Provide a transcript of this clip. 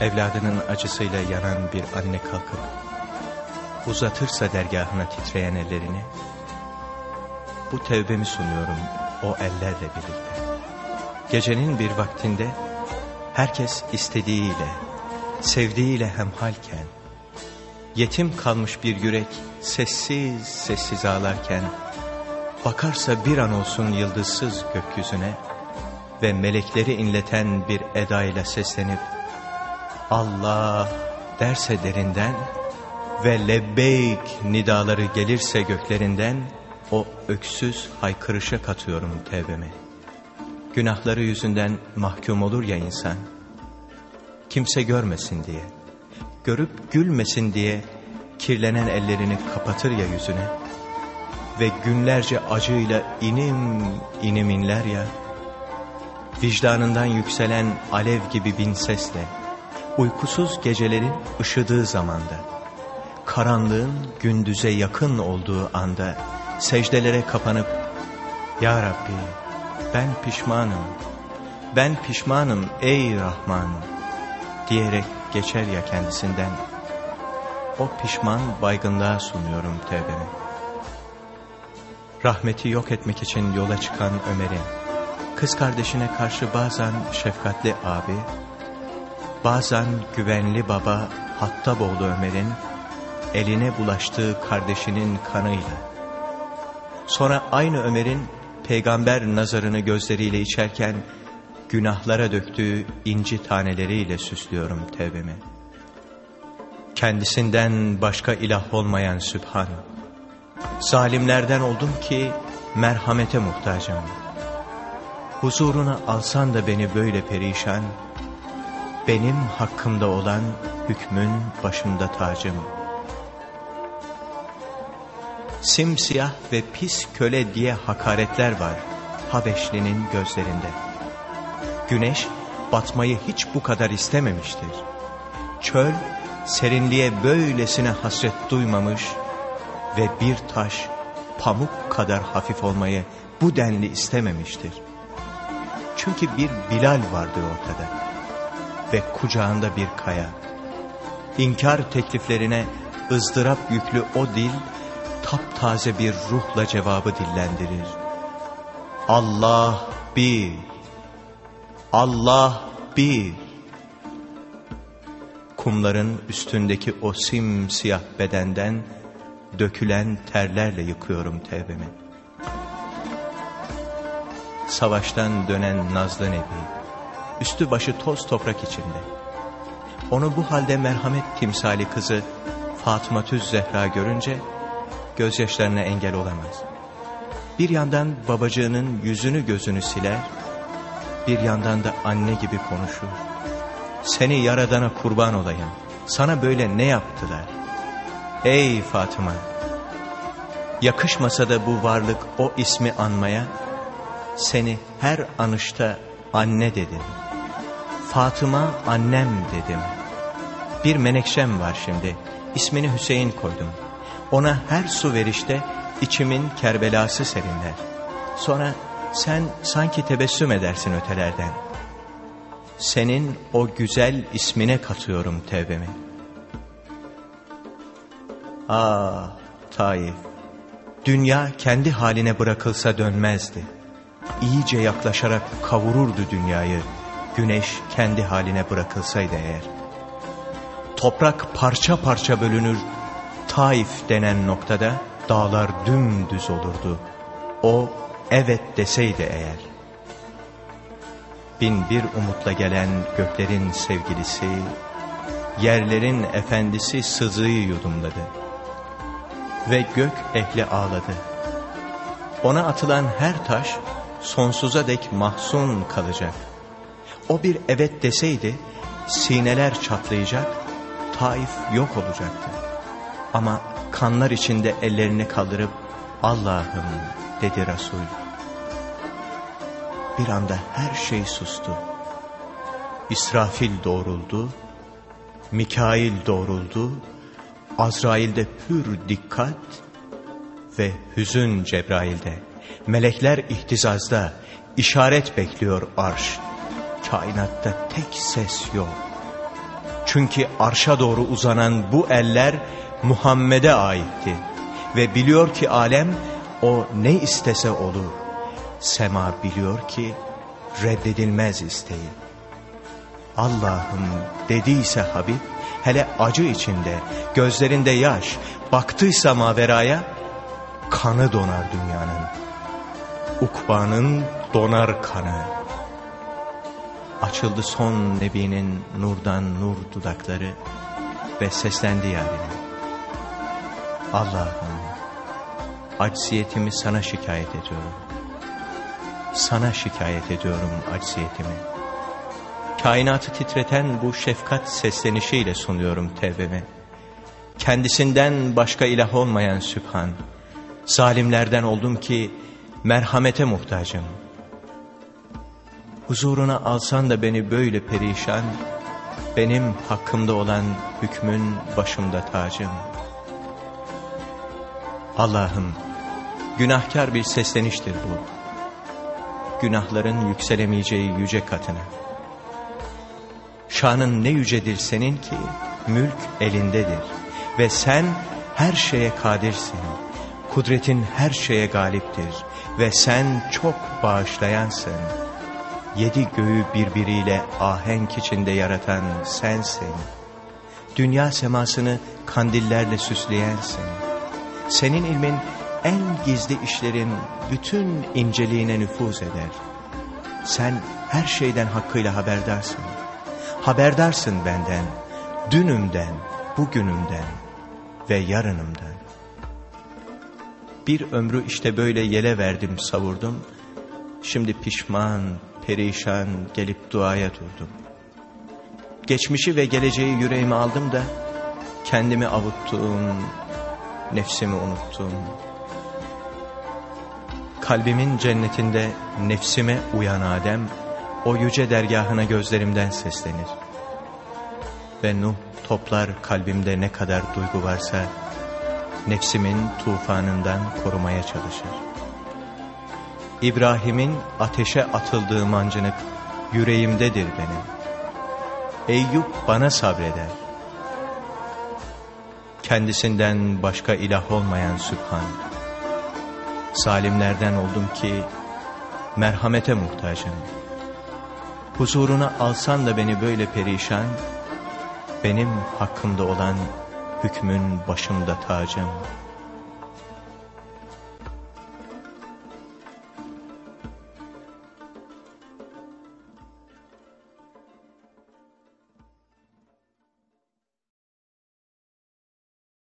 Evladının acısıyla yanan bir anne kalkıp uzatırsa dergahına titreyen ellerini bu tevbemi sunuyorum o ellerle birlikte. Gecenin bir vaktinde herkes istediğiyle, sevdiğiyle hemhalken, yetim kalmış bir yürek sessiz sessiz ağlarken, bakarsa bir an olsun yıldızsız gökyüzüne ve melekleri inleten bir edayla seslenip, Allah derse derinden ve lebbeyk nidaları gelirse göklerinden, o öksüz haykırışa katıyorum tevbemi. Günahları yüzünden mahkum olur ya insan, kimse görmesin diye, görüp gülmesin diye kirlenen ellerini kapatır ya yüzüne. Ve günlerce acıyla inim inim inler ya, vicdanından yükselen alev gibi bin sesle, uykusuz gecelerin ışıdığı zamanda, karanlığın gündüze yakın olduğu anda, secdelere kapanıp, Ya Rabbi ben pişmanım, ben pişmanım ey Rahman diyerek geçer ya kendisinden. O pişman baygınlığa sunuyorum tevbemi. Rahmeti yok etmek için yola çıkan Ömer'in, kız kardeşine karşı bazen şefkatli abi, bazen güvenli baba Hattab oğlu Ömer'in, eline bulaştığı kardeşinin kanıyla, sonra aynı Ömer'in peygamber nazarını gözleriyle içerken, günahlara döktüğü inci taneleriyle süslüyorum tevbemi. Kendisinden başka ilah olmayan Sübhan, zalimlerden oldum ki merhamete muhtacım. Huzuruna alsan da beni böyle perişan, benim hakkımda olan hükmün başımda tacım. Simsiyah ve pis köle diye hakaretler var Habeşli'nin gözlerinde. Güneş batmayı hiç bu kadar istememiştir. Çöl serinliğe böylesine hasret duymamış ve bir taş pamuk kadar hafif olmayı bu denli istememiştir. Çünkü bir Bilal vardı ortada ve kucağında bir kaya. İnkar tekliflerine ızdırap yüklü o dil taptaze bir ruhla cevabı dillendirir. Allah bir, Allah bir. Kumların üstündeki o simsiyah bedenden dökülen terlerle yıkıyorum tevbemi. Savaştan dönen Nazlı Nebi, üstü başı toz toprak içinde. Onu bu halde merhamet timsali kızı Fatıma Tüz Zehra görünce gözyaşlarına engel olamaz. Bir yandan babacığının yüzünü gözünü siler, bir yandan da anne gibi konuşur. Seni yaradana kurban olayım, sana böyle ne yaptılar? Ey Fatıma! Yakışmasa da bu varlık o ismi anmaya, seni her anışta anne dedim. Fatıma annem dedim. Bir menekşem var şimdi, ismini Hüseyin koydum.'' Ona her su verişte içimin kerbelası serinler. Sonra sen sanki tebessüm edersin ötelerden. Senin o güzel ismine katıyorum tevbemi. Ah Taif, dünya kendi haline bırakılsa dönmezdi. İyice yaklaşarak kavururdu dünyayı, güneş kendi haline bırakılsaydı eğer. Toprak parça parça bölünür, Taif denen noktada dağlar dümdüz olurdu. O evet deseydi eğer. Bin bir umutla gelen göklerin sevgilisi, yerlerin efendisi sızıyı yudumladı. Ve gök ehli ağladı. Ona atılan her taş sonsuza dek mahzun kalacak. O bir evet deseydi sineler çatlayacak, Taif yok olacaktı. Ama kanlar içinde ellerini kaldırıp Allah'ım dedi Resul. Bir anda her şey sustu. İsrafil doğruldu, Mikail doğruldu, Azrail'de pür dikkat ve hüzün Cebrail'de. Melekler ihtizazda, işaret bekliyor arş. Kainatta tek ses yok. Çünkü arşa doğru uzanan bu eller Muhammed'e aitti. Ve biliyor ki alem o ne istese olur. Sema biliyor ki reddedilmez isteği. Allah'ım dediyse Habib, hele acı içinde, gözlerinde yaş, baktıysa maveraya, kanı donar dünyanın. Ukbanın donar kanı. Açıldı son Nebi'nin nurdan nur dudakları ve seslendi yarine. Allah'ım, acziyetimi sana şikayet ediyorum. Sana şikayet ediyorum acziyetimi. Kainatı titreten bu şefkat seslenişiyle sunuyorum tevbemi. Kendisinden başka ilah olmayan Sübhan, zalimlerden oldum ki merhamete muhtacım. Huzuruna alsan da beni böyle perişan, benim hakkımda olan hükmün başımda tacım. Allah'ım, günahkar bir sesleniştir bu. Günahların yükselemeyeceği yüce katına. Şanın ne yücedir senin ki mülk elindedir ve sen her şeye kadirsin. Kudretin her şeye galiptir ve sen çok bağışlayansın. Yedi göğü birbiriyle ahenk içinde yaratan sensin. Dünya semasını kandillerle süsleyensin. Senin ilmin en gizli işlerin bütün inceliğine nüfuz eder. Sen her şeyden hakkıyla haberdarsın. Haberdarsın benden, dünümden, bugünümden ve yarınımdan. Bir ömrü işte böyle yele verdim savurdum. Şimdi pişman, perişan gelip duaya durdum. Geçmişi ve geleceği yüreğime aldım da kendimi avuttum, nefsimi unuttum. Kalbimin cennetinde nefsime uyan Adem, o yüce dergahına gözlerimden seslenir. Ve Nuh toplar kalbimde ne kadar duygu varsa, nefsimin tufanından korumaya çalışır. İbrahim'in ateşe atıldığı mancınık yüreğimdedir benim. Eyüp bana sabreder. Kendisinden başka ilah olmayan Sübhan. Salimlerden oldum ki merhamete muhtacım. Huzuruna alsan da beni böyle perişan, benim hakkımda olan hükmün başımda tacım.''